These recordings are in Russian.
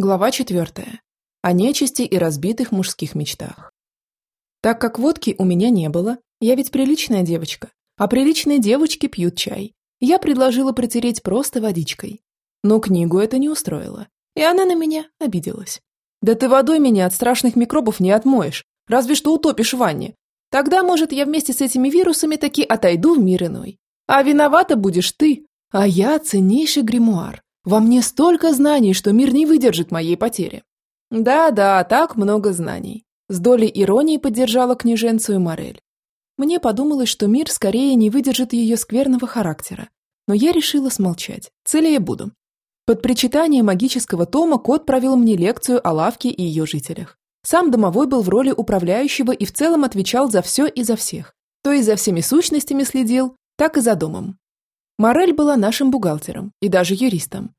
Глава четвертая. О нечисти и разбитых мужских мечтах. Так как водки у меня не было, я ведь приличная девочка, а приличные девочки пьют чай. Я предложила протереть просто водичкой. Но книгу это не устроило, и она на меня обиделась. «Да ты водой меня от страшных микробов не отмоешь, разве что утопишь в ванне. Тогда, может, я вместе с этими вирусами таки отойду в мир иной. А виновата будешь ты, а я ценнейший гримуар, во мне столько знаний, что мир не выдержит моей потери. Да-да, так много знаний. С долей иронии поддержала княженцию Морель. Мне подумалось, что мир скорее не выдержит ее скверного характера. Но я решила смолчать. Целее буду. Под причитание магического тома кот провел мне лекцию о лавке и ее жителях. Сам домовой был в роли управляющего и в целом отвечал за все и за всех. То и за всеми сущностями следил, так и за домом. Морель была нашим бухгалтером и даже юристом.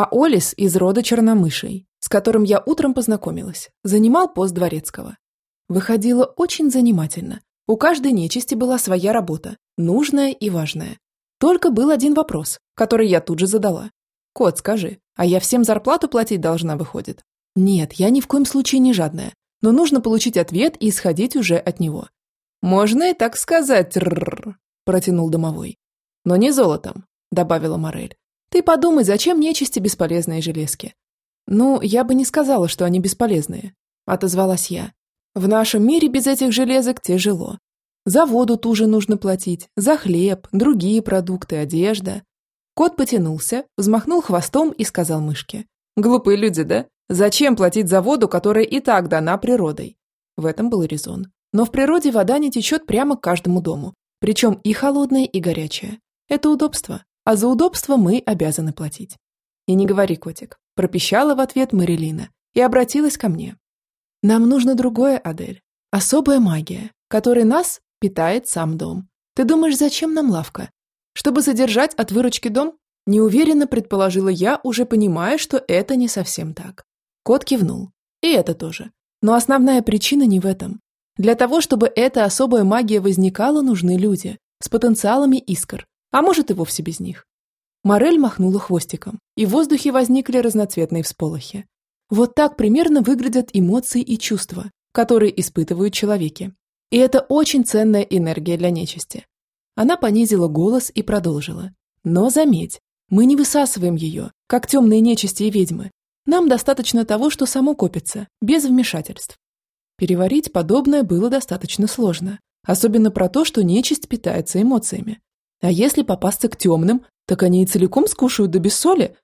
А Олис из рода черномышей, с которым я утром познакомилась, занимал пост дворецкого. Выходило очень занимательно. У каждой нечисти была своя работа, нужная и важная. Только был один вопрос, который я тут же задала. «Кот, скажи, а я всем зарплату платить должна, выходит?» «Нет, я ни в коем случае не жадная, но нужно получить ответ и исходить уже от него». «Можно и так сказать, рррр», протянул домовой. «Но не золотом», добавила Морель. Ты подумай, зачем нечисти бесполезные железки? Ну, я бы не сказала, что они бесполезные, отозвалась я. В нашем мире без этих железок тяжело. За воду ту же нужно платить, за хлеб, другие продукты, одежда. Кот потянулся, взмахнул хвостом и сказал мышке. Глупые люди, да? Зачем платить за воду, которая и так дана природой? В этом был резон. Но в природе вода не течет прямо к каждому дому. Причем и холодная, и горячая. Это удобство а за удобство мы обязаны платить. И не говори, котик, пропищала в ответ Марилина и обратилась ко мне. Нам нужно другое, Адель. Особая магия, которой нас питает сам дом. Ты думаешь, зачем нам лавка? Чтобы содержать от выручки дом? Неуверенно предположила я, уже понимая, что это не совсем так. Кот кивнул. И это тоже. Но основная причина не в этом. Для того, чтобы эта особая магия возникала, нужны люди с потенциалами искр, а может и вовсе без них. Морель махнула хвостиком, и в воздухе возникли разноцветные всполохи. Вот так примерно выглядят эмоции и чувства, которые испытывают человеки. И это очень ценная энергия для нечисти. Она понизила голос и продолжила. Но заметь, мы не высасываем ее, как темные нечисти и ведьмы. Нам достаточно того, что само копится, без вмешательств. Переварить подобное было достаточно сложно, особенно про то, что нечисть питается эмоциями. А если попасться к темным, так они и целиком скушают до без соли.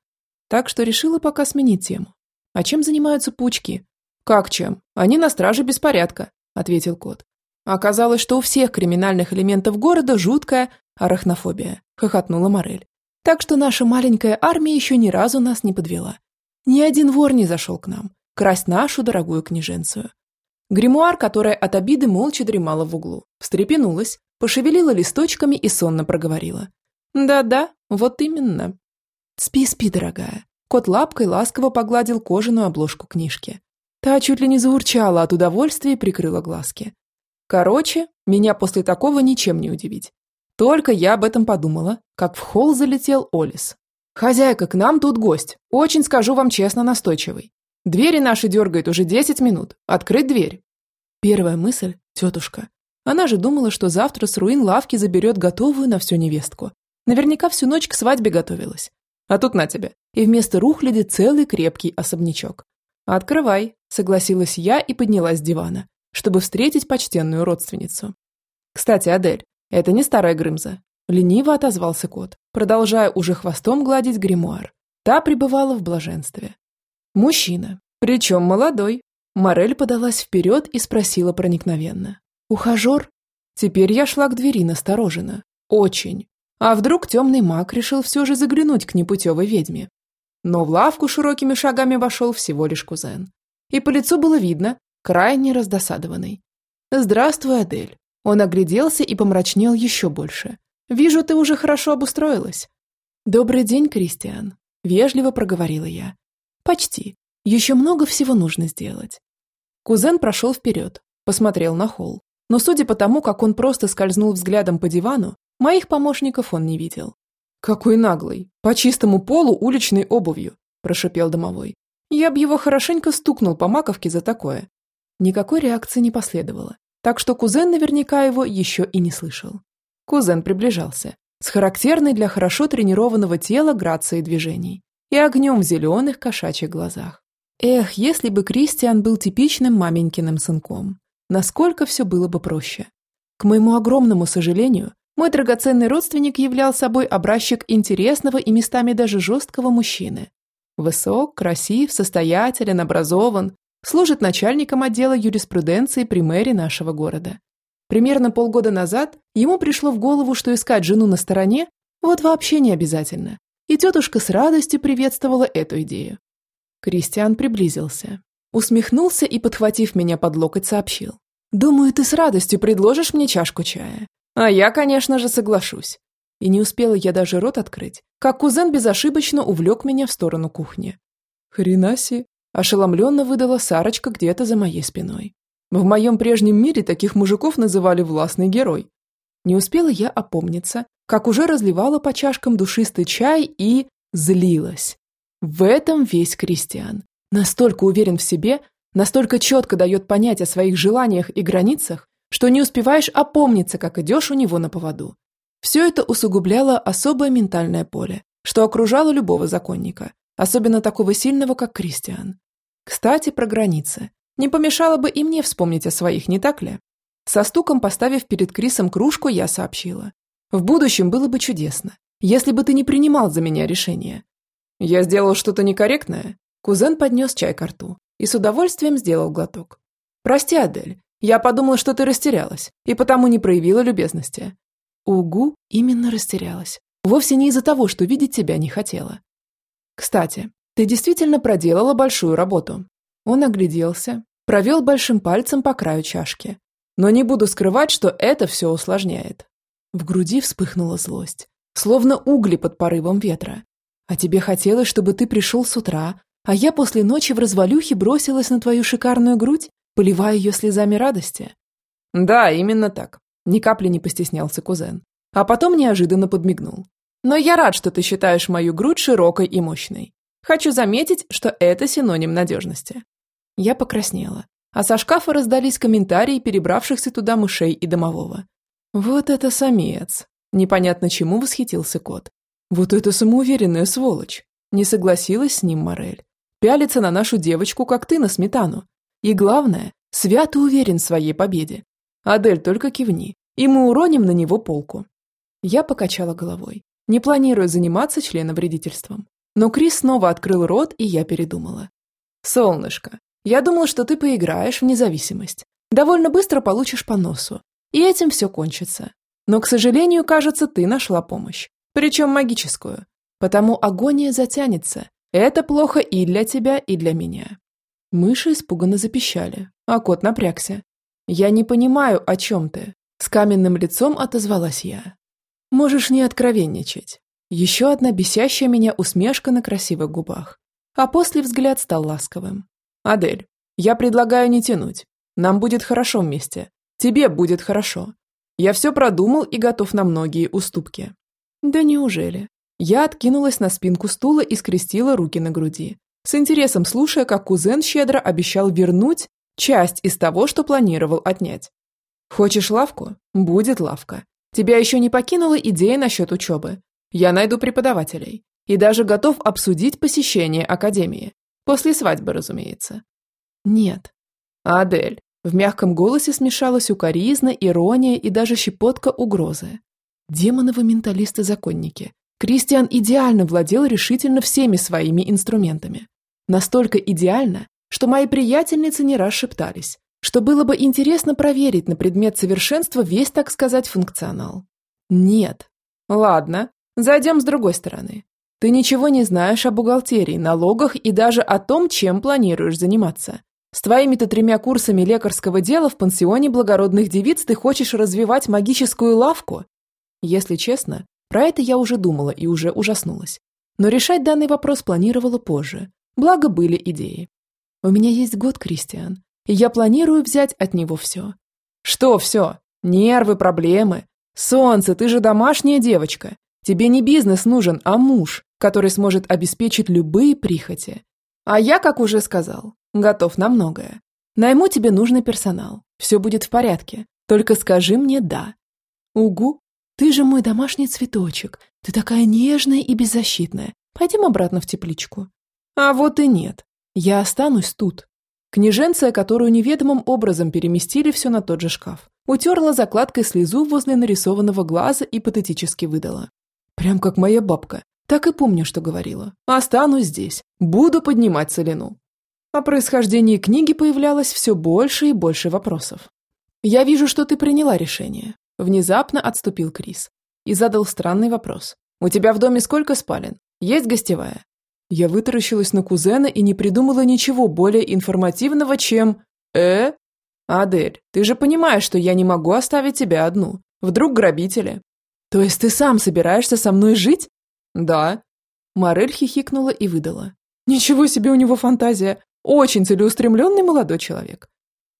Так что решила пока сменить тему. А чем занимаются паучки? Как чем? Они на страже беспорядка, ответил кот. Оказалось, что у всех криминальных элементов города жуткая арахнофобия, хохотнула Морель. Так что наша маленькая армия еще ни разу нас не подвела. Ни один вор не зашел к нам, красть нашу дорогую княженцию. Гримуар, которая от обиды молча дремала в углу, встрепенулась, пошевелила листочками и сонно проговорила. «Да-да, вот именно». «Спи, спи, дорогая». Кот лапкой ласково погладил кожаную обложку книжки. Та чуть ли не заурчала от удовольствия и прикрыла глазки. Короче, меня после такого ничем не удивить. Только я об этом подумала, как в холл залетел Олис. «Хозяйка, к нам тут гость. Очень, скажу вам честно, настойчивый. Двери наши дергает уже десять минут. Открыть дверь». Первая мысль – тетушка. Она же думала, что завтра с руин лавки заберет готовую на всю невестку. Наверняка всю ночь к свадьбе готовилась. А тут на тебе. И вместо рухляди целый крепкий особнячок. «Открывай», – согласилась я и поднялась с дивана, чтобы встретить почтенную родственницу. «Кстати, Адель, это не старая Грымза», – лениво отозвался кот, продолжая уже хвостом гладить гримуар. Та пребывала в блаженстве. «Мужчина, причем молодой». Морель подалась вперед и спросила проникновенно. Ухажер? Теперь я шла к двери настороженно. Очень. А вдруг темный маг решил все же заглянуть к непутевой ведьме? Но в лавку широкими шагами вошел всего лишь кузен. И по лицу было видно, крайне раздосадованный. «Здравствуй, Адель». Он огляделся и помрачнел еще больше. «Вижу, ты уже хорошо обустроилась». «Добрый день, Кристиан», – вежливо проговорила я. «Почти. Еще много всего нужно сделать». Кузен прошел вперед, посмотрел на холл. Но судя по тому, как он просто скользнул взглядом по дивану, моих помощников он не видел. «Какой наглый! По чистому полу уличной обувью!» – прошипел домовой. Я б его хорошенько стукнул по маковке за такое. Никакой реакции не последовало, так что кузен наверняка его еще и не слышал. Кузен приближался, с характерной для хорошо тренированного тела грацией движений и огнем в зеленых кошачьих глазах. Эх, если бы Кристиан был типичным маменькиным сынком, насколько все было бы проще. К моему огромному сожалению, мой драгоценный родственник являл собой образчик интересного и местами даже жесткого мужчины. Высок, красив, состоятелен, образован, служит начальником отдела юриспруденции при мэре нашего города. Примерно полгода назад ему пришло в голову, что искать жену на стороне вот вообще не обязательно, и тетушка с радостью приветствовала эту идею. Кристиан приблизился, усмехнулся и, подхватив меня под локоть, сообщил. «Думаю, ты с радостью предложишь мне чашку чая. А я, конечно же, соглашусь. И не успела я даже рот открыть, как кузен безошибочно увлек меня в сторону кухни. Хренаси, ошеломленно выдала Сарочка где-то за моей спиной. В моем прежнем мире таких мужиков называли властный герой. Не успела я опомниться, как уже разливала по чашкам душистый чай и злилась. В этом весь крестьян. Настолько уверен в себе, настолько четко дает понять о своих желаниях и границах, что не успеваешь опомниться, как идешь у него на поводу. Все это усугубляло особое ментальное поле, что окружало любого законника, особенно такого сильного, как Кристиан. Кстати, про границы. Не помешало бы и мне вспомнить о своих, не так ли? Со стуком поставив перед Крисом кружку, я сообщила. В будущем было бы чудесно, если бы ты не принимал за меня решение. Я сделал что-то некорректное? Кузен поднес чай к рту и с удовольствием сделал глоток. Прости, Адель, я подумала, что ты растерялась, и потому не проявила любезности. Угу именно растерялась. Вовсе не из-за того, что видеть тебя не хотела. Кстати, ты действительно проделала большую работу. Он огляделся, провел большим пальцем по краю чашки. Но не буду скрывать, что это все усложняет. В груди вспыхнула злость, словно угли под порывом ветра. А тебе хотелось, чтобы ты пришел с утра, а я после ночи в развалюхе бросилась на твою шикарную грудь? поливая ее слезами радости. Да, именно так. Ни капли не постеснялся кузен. А потом неожиданно подмигнул. Но я рад, что ты считаешь мою грудь широкой и мощной. Хочу заметить, что это синоним надежности. Я покраснела, а со шкафа раздались комментарии перебравшихся туда мышей и домового. Вот это самец. Непонятно чему восхитился кот. Вот это самоуверенная сволочь. Не согласилась с ним Морель. Пялится на нашу девочку, как ты на сметану. И главное, свято уверен в своей победе. Адель, только кивни, и мы уроним на него полку. Я покачала головой, не планируя заниматься членовредительством. Но Крис снова открыл рот, и я передумала. «Солнышко, я думал, что ты поиграешь в независимость. Довольно быстро получишь по носу, и этим все кончится. Но, к сожалению, кажется, ты нашла помощь. Причем магическую. Потому агония затянется. Это плохо и для тебя, и для меня. Мыши испуганно запищали, а кот напрягся. «Я не понимаю, о чем ты», – с каменным лицом отозвалась я. «Можешь не откровенничать». Еще одна бесящая меня усмешка на красивых губах. А после взгляд стал ласковым. «Адель, я предлагаю не тянуть. Нам будет хорошо вместе. Тебе будет хорошо. Я все продумал и готов на многие уступки». «Да неужели?» Я откинулась на спинку стула и скрестила руки на груди с интересом слушая, как кузен щедро обещал вернуть часть из того, что планировал отнять. «Хочешь лавку? Будет лавка. Тебя еще не покинула идея насчет учебы. Я найду преподавателей. И даже готов обсудить посещение академии. После свадьбы, разумеется». «Нет». «Адель». В мягком голосе смешалась укоризна, ирония и даже щепотка угрозы. Демоновы менталисты-законники. Кристиан идеально владел решительно всеми своими инструментами. Настолько идеально, что мои приятельницы не раз шептались, что было бы интересно проверить на предмет совершенства весь, так сказать, функционал. Нет. Ладно, зайдем с другой стороны. Ты ничего не знаешь о бухгалтерии, налогах и даже о том, чем планируешь заниматься. С твоими-то тремя курсами лекарского дела в пансионе благородных девиц ты хочешь развивать магическую лавку? Если честно, про это я уже думала и уже ужаснулась. Но решать данный вопрос планировала позже, Благо были идеи. У меня есть год, Кристиан, и я планирую взять от него все. Что все? Нервы, проблемы. Солнце, ты же домашняя девочка. Тебе не бизнес нужен, а муж, который сможет обеспечить любые прихоти. А я, как уже сказал, готов на многое. Найму тебе нужный персонал. Все будет в порядке. Только скажи мне «да». Угу. Ты же мой домашний цветочек. Ты такая нежная и беззащитная. Пойдем обратно в тепличку. А вот и нет. Я останусь тут. Княженция, которую неведомым образом переместили все на тот же шкаф, утерла закладкой слезу возле нарисованного глаза и патетически выдала. Прям как моя бабка. Так и помню, что говорила. Останусь здесь. Буду поднимать целину. О происхождении книги появлялось все больше и больше вопросов. «Я вижу, что ты приняла решение», – внезапно отступил Крис и задал странный вопрос. «У тебя в доме сколько спален? Есть гостевая?» Я вытаращилась на кузена и не придумала ничего более информативного, чем... «Э? Адель, ты же понимаешь, что я не могу оставить тебя одну. Вдруг грабители?» «То есть ты сам собираешься со мной жить?» «Да». Морель хихикнула и выдала. «Ничего себе у него фантазия. Очень целеустремленный молодой человек».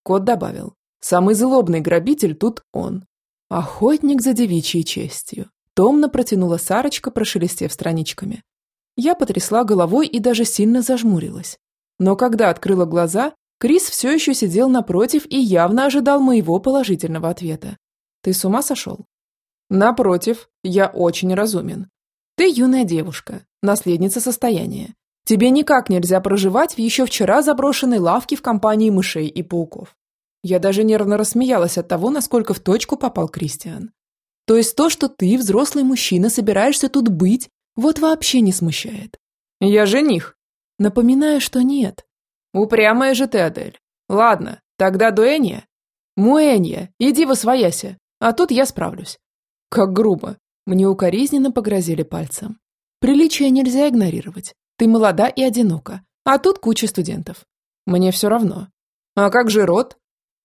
Кот добавил. «Самый злобный грабитель тут он. Охотник за девичьей честью». Томно протянула Сарочка, прошелестев страничками. Я потрясла головой и даже сильно зажмурилась. Но когда открыла глаза, Крис все еще сидел напротив и явно ожидал моего положительного ответа. «Ты с ума сошел?» «Напротив, я очень разумен. Ты юная девушка, наследница состояния. Тебе никак нельзя проживать в еще вчера заброшенной лавке в компании мышей и пауков». Я даже нервно рассмеялась от того, насколько в точку попал Кристиан. То есть то, что ты, взрослый мужчина, собираешься тут быть вот вообще не смущает. Я жених. Напоминаю, что нет. Упрямая же ты, Адель. Ладно, тогда дуэнья. Муэнья, иди восвояся, а тут я справлюсь. Как грубо. Мне укоризненно погрозили пальцем. Приличия нельзя игнорировать. Ты молода и одинока, а тут куча студентов. Мне все равно. А как же род?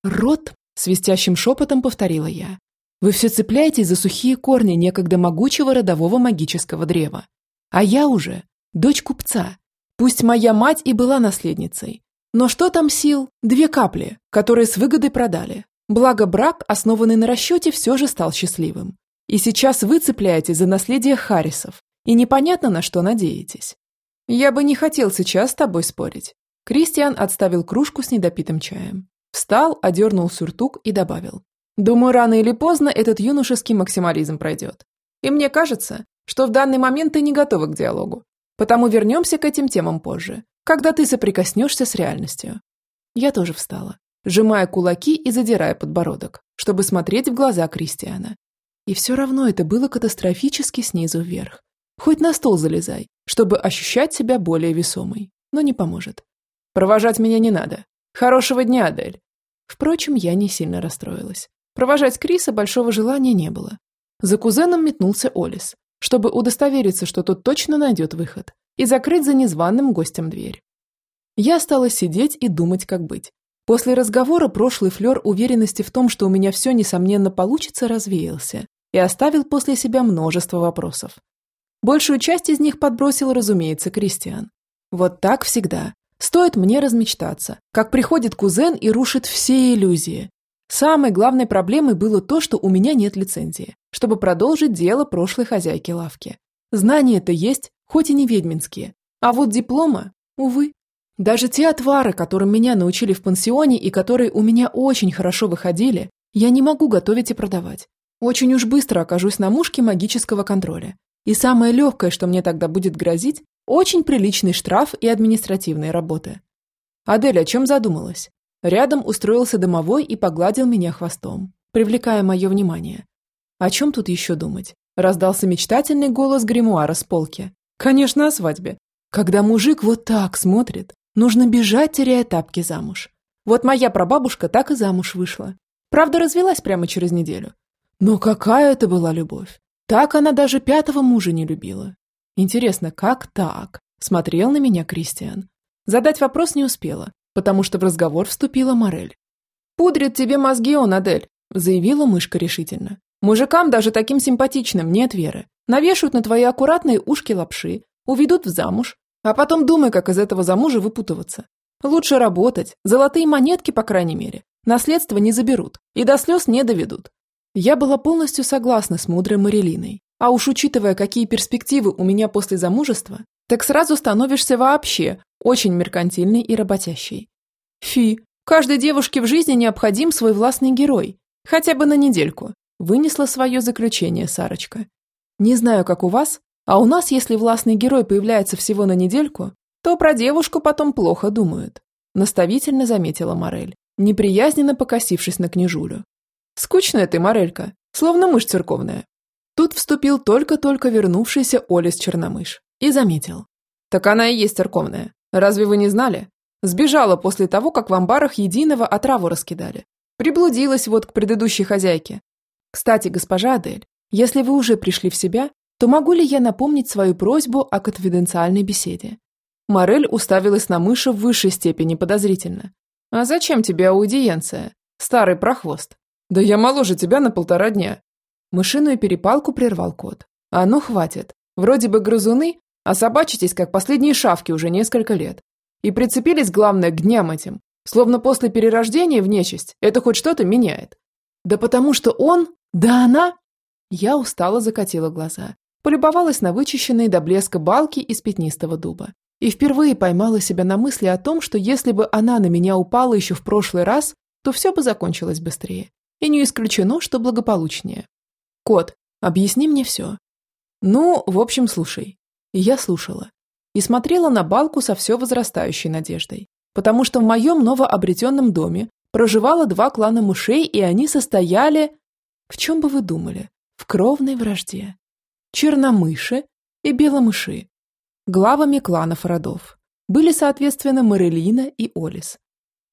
Род, свистящим шепотом повторила я. Вы все цепляетесь за сухие корни некогда могучего родового магического древа. А я уже дочь купца. Пусть моя мать и была наследницей. Но что там сил? Две капли, которые с выгодой продали. Благо брак, основанный на расчете, все же стал счастливым. И сейчас вы цепляетесь за наследие Харрисов. И непонятно, на что надеетесь. Я бы не хотел сейчас с тобой спорить. Кристиан отставил кружку с недопитым чаем. Встал, одернул сюртук и добавил. Думаю, рано или поздно этот юношеский максимализм пройдет. И мне кажется, что в данный момент ты не готова к диалогу. Потому вернемся к этим темам позже, когда ты соприкоснешься с реальностью. Я тоже встала, сжимая кулаки и задирая подбородок, чтобы смотреть в глаза Кристиана. И все равно это было катастрофически снизу вверх. Хоть на стол залезай, чтобы ощущать себя более весомой, но не поможет. Провожать меня не надо. Хорошего дня, Адель. Впрочем, я не сильно расстроилась. Провожать Криса большого желания не было. За кузеном метнулся Олис, чтобы удостовериться, что тот точно найдет выход, и закрыть за незваным гостем дверь. Я стала сидеть и думать, как быть. После разговора прошлый флер уверенности в том, что у меня все, несомненно, получится, развеялся и оставил после себя множество вопросов. Большую часть из них подбросил, разумеется, Кристиан. Вот так всегда. Стоит мне размечтаться, как приходит кузен и рушит все иллюзии, Самой главной проблемой было то, что у меня нет лицензии, чтобы продолжить дело прошлой хозяйки лавки. Знания-то есть, хоть и не ведьминские. А вот диплома, увы. Даже те отвары, которым меня научили в пансионе и которые у меня очень хорошо выходили, я не могу готовить и продавать. Очень уж быстро окажусь на мушке магического контроля. И самое легкое, что мне тогда будет грозить, очень приличный штраф и административные работы. Адель о чем задумалась? Рядом устроился домовой и погладил меня хвостом, привлекая мое внимание. О чем тут еще думать? Раздался мечтательный голос гримуара с полки. Конечно, о свадьбе. Когда мужик вот так смотрит, нужно бежать, теряя тапки замуж. Вот моя прабабушка так и замуж вышла. Правда, развелась прямо через неделю. Но какая это была любовь! Так она даже пятого мужа не любила. Интересно, как так? Смотрел на меня Кристиан. Задать вопрос не успела, потому что в разговор вступила Морель. «Пудрит тебе мозги он, Адель», – заявила мышка решительно. «Мужикам, даже таким симпатичным, нет веры. Навешают на твои аккуратные ушки лапши, уведут в замуж, а потом думай, как из этого замужа выпутываться. Лучше работать, золотые монетки, по крайней мере, наследство не заберут и до слез не доведут». Я была полностью согласна с мудрой Марилиной. А уж учитывая, какие перспективы у меня после замужества, так сразу становишься вообще очень меркантильный и работящий. Фи, каждой девушке в жизни необходим свой властный герой, хотя бы на недельку, вынесла свое заключение Сарочка. Не знаю, как у вас, а у нас, если властный герой появляется всего на недельку, то про девушку потом плохо думают. Наставительно заметила Морель, неприязненно покосившись на княжулю. Скучная ты, Морелька, словно мышь церковная. Тут вступил только-только вернувшийся Олес Черномыш и заметил. Так она и есть церковная. Разве вы не знали? Сбежала после того, как в амбарах единого отраву раскидали. Приблудилась вот к предыдущей хозяйке. Кстати, госпожа Адель, если вы уже пришли в себя, то могу ли я напомнить свою просьбу о конфиденциальной беседе? Морель уставилась на мыша в высшей степени подозрительно. «А зачем тебе аудиенция? Старый прохвост. Да я моложе тебя на полтора дня». Мышиную перепалку прервал кот. «А ну хватит. Вроде бы грызуны, а собачитесь, как последние шавки уже несколько лет. И прицепились, главное, к дням этим. Словно после перерождения в нечисть это хоть что-то меняет. Да потому что он, да она... Я устало закатила глаза полюбовалась на вычищенные до блеска балки из пятнистого дуба и впервые поймала себя на мысли о том, что если бы она на меня упала еще в прошлый раз, то все бы закончилось быстрее. И не исключено, что благополучнее. «Кот, объясни мне все». «Ну, в общем, слушай». Я слушала. И смотрела на балку со все возрастающей надеждой. Потому что в моем новообретенном доме проживало два клана мышей, и они состояли... В чем бы вы думали? В кровной вражде черномыши и беломыши. Главами кланов родов были, соответственно, Марелина и Олис.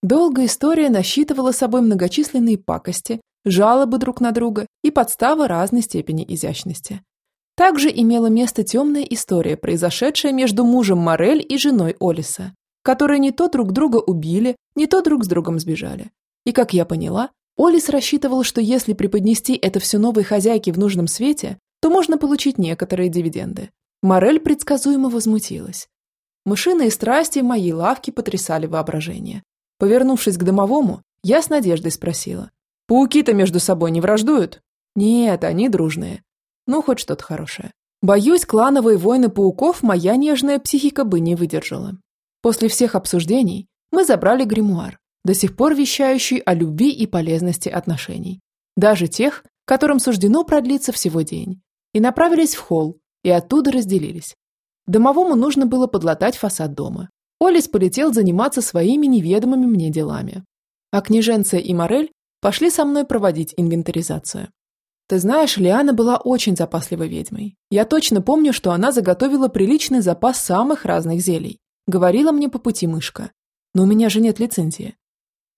Долгая история насчитывала собой многочисленные пакости, жалобы друг на друга и подставы разной степени изящности. Также имела место темная история, произошедшая между мужем Морель и женой Олиса, которые не то друг друга убили, не то друг с другом сбежали. И, как я поняла, Олис рассчитывал, что если преподнести это все новой хозяйке в нужном свете, то можно получить некоторые дивиденды. Морель предсказуемо возмутилась. Мышиные страсти моей лавки потрясали воображение. Повернувшись к домовому, я с надеждой спросила. «Пауки-то между собой не враждуют?» «Нет, они дружные. Ну, хоть что-то хорошее. Боюсь, клановые войны пауков моя нежная психика бы не выдержала. После всех обсуждений мы забрали гримуар, до сих пор вещающий о любви и полезности отношений. Даже тех, которым суждено продлиться всего день и направились в холл, и оттуда разделились. Домовому нужно было подлатать фасад дома. Олис полетел заниматься своими неведомыми мне делами. А княженция и Морель пошли со мной проводить инвентаризацию. Ты знаешь, Лиана была очень запасливой ведьмой. Я точно помню, что она заготовила приличный запас самых разных зелий. Говорила мне по пути мышка. Но у меня же нет лицензии.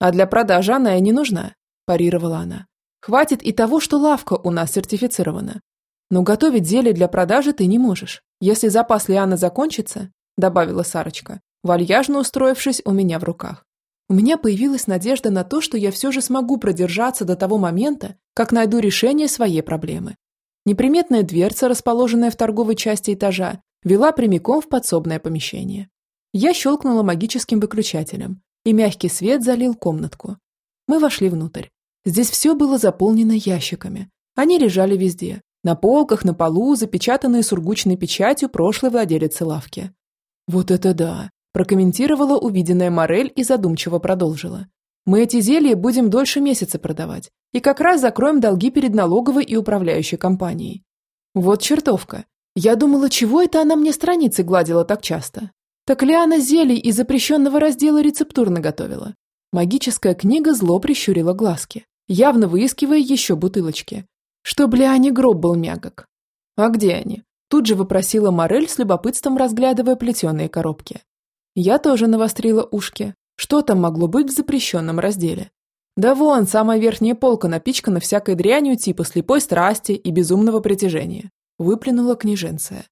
А для продажи она и не нужна, парировала она. Хватит и того, что лавка у нас сертифицирована. Но готовить зелье для продажи ты не можешь. Если запас Лианы закончится, добавила Сарочка, вальяжно устроившись у меня в руках. У меня появилась надежда на то, что я все же смогу продержаться до того момента, как найду решение своей проблемы. Неприметная дверца, расположенная в торговой части этажа, вела прямиком в подсобное помещение. Я щелкнула магическим выключателем, и мягкий свет залил комнатку. Мы вошли внутрь. Здесь все было заполнено ящиками. Они лежали везде, на полках, на полу, запечатанные сургучной печатью прошлой владелицы лавки. «Вот это да!» – прокомментировала увиденная Морель и задумчиво продолжила. «Мы эти зелья будем дольше месяца продавать, и как раз закроем долги перед налоговой и управляющей компанией. Вот чертовка. Я думала, чего это она мне страницы гладила так часто? Так ли она зелий из запрещенного раздела рецептур наготовила? Магическая книга зло прищурила глазки, явно выискивая еще бутылочки, что, бля, не гроб был мягок. А где они? Тут же вопросила Морель с любопытством, разглядывая плетеные коробки. Я тоже навострила ушки. Что там могло быть в запрещенном разделе? Да вон, самая верхняя полка напичкана всякой дрянью типа слепой страсти и безумного притяжения. Выплюнула княженция.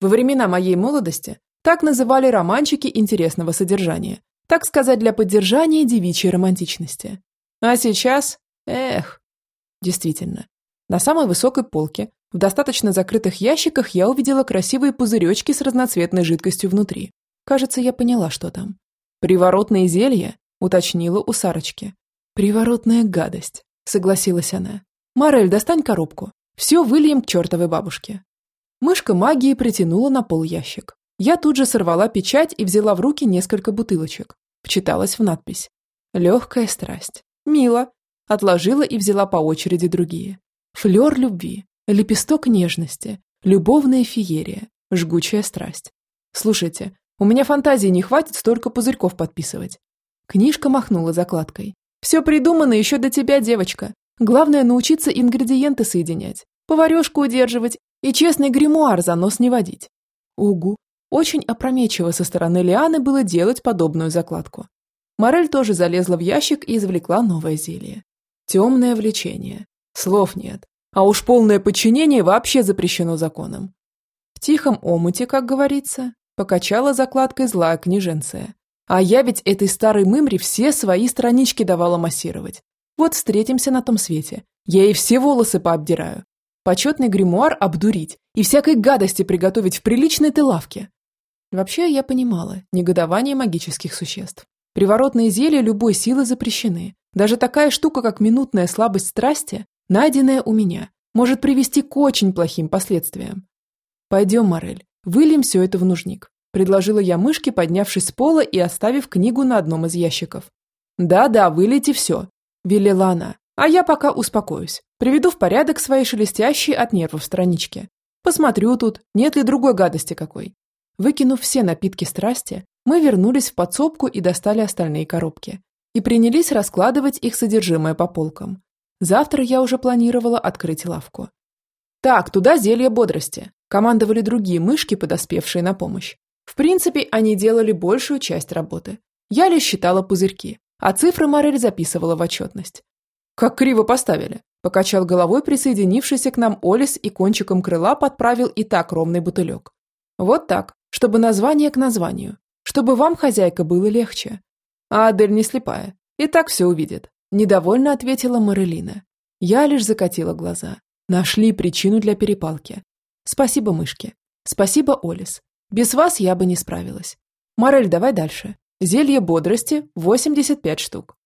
Во времена моей молодости так называли романчики интересного содержания. Так сказать, для поддержания девичьей романтичности. А сейчас? Эх. Действительно, на самой высокой полке, в достаточно закрытых ящиках, я увидела красивые пузыречки с разноцветной жидкостью внутри. Кажется, я поняла, что там. «Приворотные зелья?» – уточнила у Сарочки. «Приворотная гадость», – согласилась она. «Морель, достань коробку. Все выльем к чертовой бабушке». Мышка магии притянула на пол ящик. Я тут же сорвала печать и взяла в руки несколько бутылочек. Вчиталась в надпись. Легкая страсть. Мило. Отложила и взяла по очереди другие. Флер любви. Лепесток нежности. Любовная феерия. Жгучая страсть. Слушайте, у меня фантазии не хватит столько пузырьков подписывать. Книжка махнула закладкой. Все придумано еще до тебя, девочка. Главное научиться ингредиенты соединять, поварешку удерживать и честный гримуар за нос не водить. Угу. Очень опрометчиво со стороны Лианы было делать подобную закладку. Морель тоже залезла в ящик и извлекла новое зелье. Темное влечение. Слов нет. А уж полное подчинение вообще запрещено законом. В тихом омуте, как говорится, покачала закладкой злая княженция. А я ведь этой старой мымре все свои странички давала массировать. Вот встретимся на том свете. Я ей все волосы пообдираю. Почетный гримуар обдурить и всякой гадости приготовить в приличной-то лавке. Вообще, я понимала негодование магических существ. Приворотные зелья любой силы запрещены. Даже такая штука, как минутная слабость страсти, найденная у меня, может привести к очень плохим последствиям. «Пойдем, Морель, выльем все это в нужник», – предложила я мышке, поднявшись с пола и оставив книгу на одном из ящиков. «Да-да, вылейте все», – велела она, «а я пока успокоюсь, приведу в порядок свои шелестящие от нервов странички. Посмотрю тут, нет ли другой гадости какой. Выкинув все напитки страсти, мы вернулись в подсобку и достали остальные коробки. И принялись раскладывать их содержимое по полкам. Завтра я уже планировала открыть лавку. «Так, туда зелье бодрости», – командовали другие мышки, подоспевшие на помощь. В принципе, они делали большую часть работы. Я лишь считала пузырьки, а цифры Морель записывала в отчетность. «Как криво поставили», – покачал головой присоединившийся к нам Олис и кончиком крыла подправил и так ровный бутылек. «Вот так чтобы название к названию, чтобы вам, хозяйка, было легче. А Адель не слепая, и так все увидит. Недовольно ответила Марелина. Я лишь закатила глаза. Нашли причину для перепалки. Спасибо, мышки. Спасибо, Олис. Без вас я бы не справилась. Морель, давай дальше. Зелье бодрости 85 штук.